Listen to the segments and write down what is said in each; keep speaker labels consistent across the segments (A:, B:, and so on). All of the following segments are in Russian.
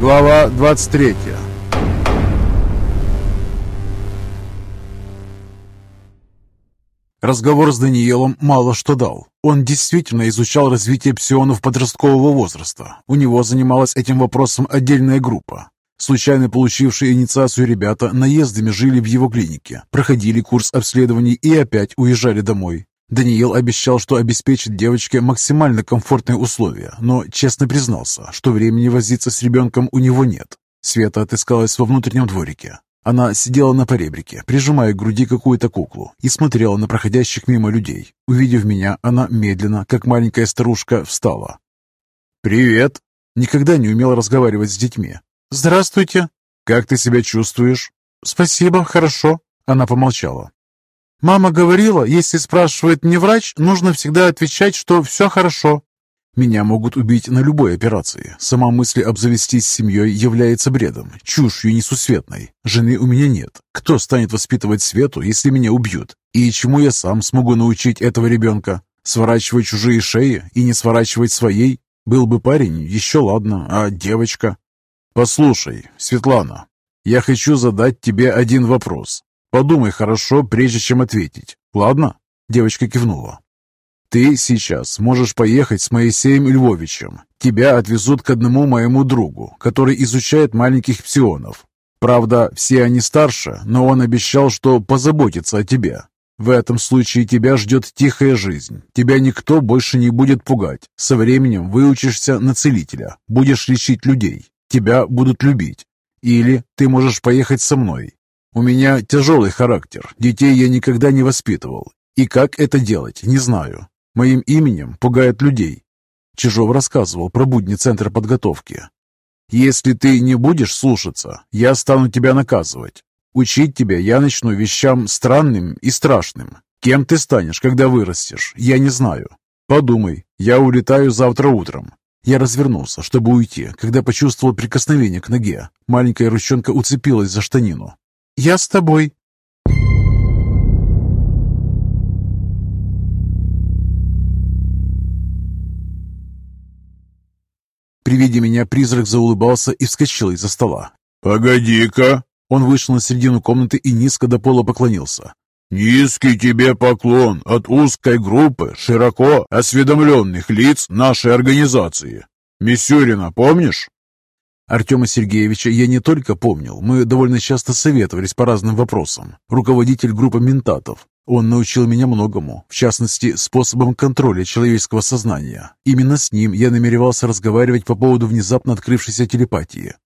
A: Глава 23 Разговор с Даниилом мало что дал. Он действительно изучал развитие псионов подросткового возраста. У него занималась этим вопросом отдельная группа. Случайно получившие инициацию ребята наездами жили в его клинике, проходили курс обследований и опять уезжали домой. Даниил обещал, что обеспечит девочке максимально комфортные условия, но честно признался, что времени возиться с ребенком у него нет. Света отыскалась во внутреннем дворике. Она сидела на поребрике, прижимая к груди какую-то куклу, и смотрела на проходящих мимо людей. Увидев меня, она медленно, как маленькая старушка, встала. «Привет!» Никогда не умела разговаривать с детьми. «Здравствуйте!» «Как ты себя чувствуешь?» «Спасибо, хорошо!» Она помолчала. «Мама говорила, если спрашивает не врач, нужно всегда отвечать, что все хорошо. Меня могут убить на любой операции. Сама мысль обзавестись семьей является бредом, чушью несусветной. Жены у меня нет. Кто станет воспитывать Свету, если меня убьют? И чему я сам смогу научить этого ребенка? Сворачивать чужие шеи и не сворачивать своей? Был бы парень, еще ладно, а девочка? Послушай, Светлана, я хочу задать тебе один вопрос. Подумай хорошо, прежде чем ответить. Ладно? Девочка кивнула. Ты сейчас можешь поехать с Моисеем Львовичем. Тебя отвезут к одному моему другу, который изучает маленьких псионов. Правда, все они старше, но он обещал, что позаботится о тебе. В этом случае тебя ждет тихая жизнь. Тебя никто больше не будет пугать. Со временем выучишься на целителя, будешь лечить людей. Тебя будут любить. Или ты можешь поехать со мной. У меня тяжелый характер, детей я никогда не воспитывал. И как это делать, не знаю. Моим именем пугают людей. Чижов рассказывал про будни Центра подготовки. Если ты не будешь слушаться, я стану тебя наказывать. Учить тебя я начну вещам странным и страшным. Кем ты станешь, когда вырастешь, я не знаю. Подумай, я улетаю завтра утром. Я развернулся, чтобы уйти, когда почувствовал прикосновение к ноге. Маленькая ручонка уцепилась за штанину. «Я с тобой», При виде меня призрак заулыбался и вскочил из-за стола.
B: «Погоди-ка!»
A: Он вышел на середину комнаты и низко до пола поклонился.
B: «Низкий тебе поклон от узкой группы широко осведомленных лиц нашей организации. Мисюрина помнишь?»
A: Артема Сергеевича я не только помнил, мы довольно часто советовались по разным вопросам. Руководитель группы ментатов, он научил меня многому, в частности, способам контроля человеческого сознания. Именно с ним я намеревался разговаривать по поводу внезапно открывшейся телепатии.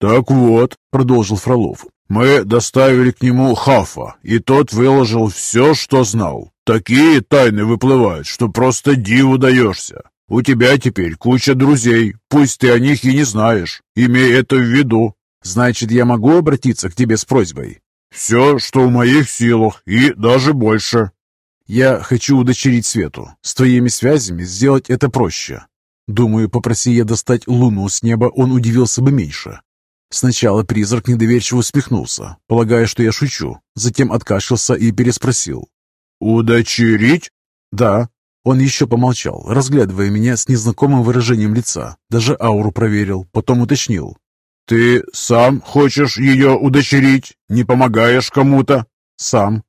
B: «Так вот», — продолжил Фролов, — «мы доставили к нему Хафа, и тот выложил все, что знал. Такие тайны выплывают, что просто диву даешься. У тебя теперь куча друзей, пусть ты о них и не знаешь. Имей это в виду».
A: «Значит, я могу обратиться к тебе с просьбой?»
B: «Все, что в моих силах, и даже больше».
A: «Я хочу удочерить Свету. С твоими связями сделать это проще. Думаю, попроси я достать луну с неба, он удивился бы меньше». Сначала призрак недоверчиво усмехнулся, полагая, что я шучу, затем откашлялся и переспросил.
B: «Удочерить?»
A: «Да». Он еще помолчал, разглядывая меня с незнакомым выражением лица, даже ауру проверил, потом уточнил.
B: «Ты сам хочешь ее удочерить? Не помогаешь кому-то?»
A: «Сам».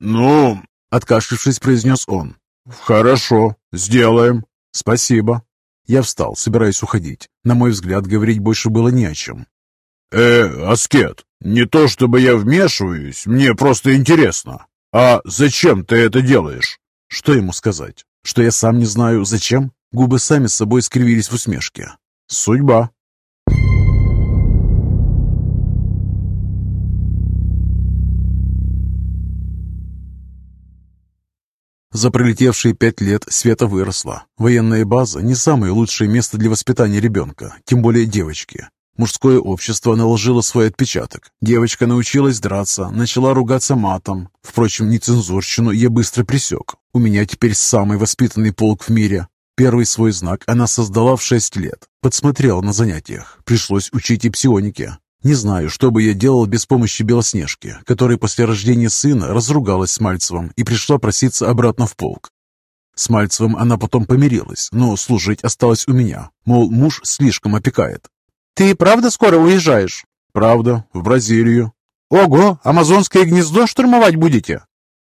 B: «Ну...»
A: — откашлившись, произнес он.
B: «Хорошо, сделаем».
A: «Спасибо». Я встал, собираясь уходить. На мой взгляд, говорить больше было не о чем.
B: «Э, Аскет, не то чтобы я вмешиваюсь, мне просто интересно. А зачем ты это делаешь?»
A: Что ему сказать? Что я сам не знаю, зачем? Губы сами с собой скривились в усмешке. «Судьба». За пролетевшие пять лет Света выросла. Военная база – не самое лучшее место для воспитания ребенка, тем более девочки. Мужское общество наложило свой отпечаток. Девочка научилась драться, начала ругаться матом. Впрочем, нецензурщину я быстро пресек. У меня теперь самый воспитанный полк в мире. Первый свой знак она создала в шесть лет. Подсмотрела на занятиях. Пришлось учить и псионике. Не знаю, что бы я делал без помощи Белоснежки, которая после рождения сына разругалась с Мальцевым и пришла проситься обратно в полк. С Мальцевым она потом помирилась, но служить осталось у меня, мол, муж слишком опекает. «Ты правда скоро уезжаешь?»
B: «Правда, в Бразилию».
A: «Ого, амазонское гнездо штурмовать будете?»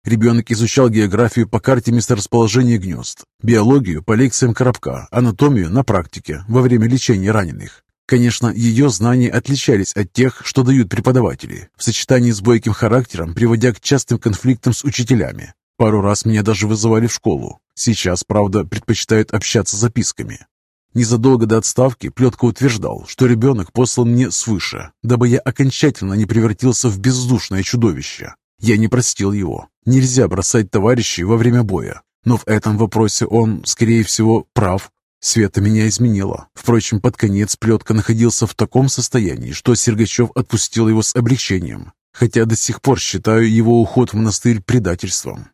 A: Ребенок изучал географию по карте месторасположения гнезд, биологию по лекциям Коробка, анатомию на практике во время лечения раненых. Конечно, ее знания отличались от тех, что дают преподаватели, в сочетании с бойким характером, приводя к частым конфликтам с учителями. Пару раз меня даже вызывали в школу. Сейчас, правда, предпочитают общаться записками. Незадолго до отставки Плетко утверждал, что ребенок послан мне свыше, дабы я окончательно не превратился в бездушное чудовище. Я не простил его. Нельзя бросать товарищей во время боя. Но в этом вопросе он, скорее всего, прав. Света меня изменила. Впрочем, под конец плетка находился в таком состоянии, что Сергачев отпустил его с облегчением. Хотя до сих пор считаю его уход в монастырь предательством.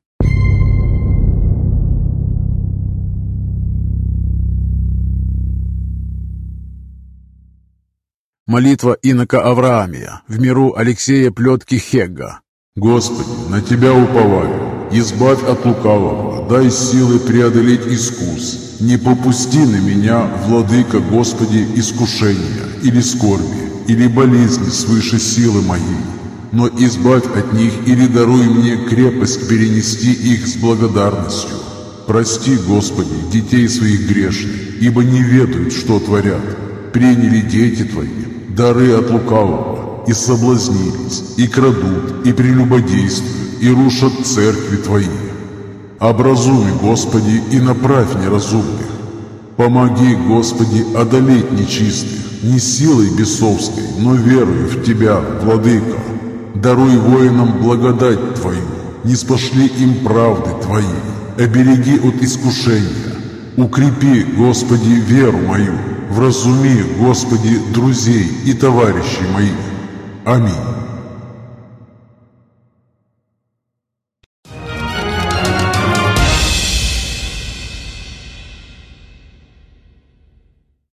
A: Молитва инока Авраамия в миру Алексея Плетки Хегга
B: Господи, на Тебя уповаю, избавь от лукавого, дай силы преодолеть искус. Не попусти на меня, владыка Господи, искушения, или скорби, или болезни свыше силы моей, но избавь от них или даруй мне крепость перенести их с благодарностью. Прости, Господи, детей своих грешных, ибо не ведают, что творят. Приняли дети Твои, дары от лукавого, и соблазнились, и крадут, и прелюбодействуют, и рушат церкви Твои. Образуй, Господи, и направь неразумных. Помоги, Господи, одолеть нечистых, не силой бесовской, но верою в Тебя, Владыка. Даруй воинам благодать Твою, не спошли им правды Твои, обереги от искушения. Укрепи, Господи, веру мою, вразуми, Господи, друзей и товарищей моих. 而你。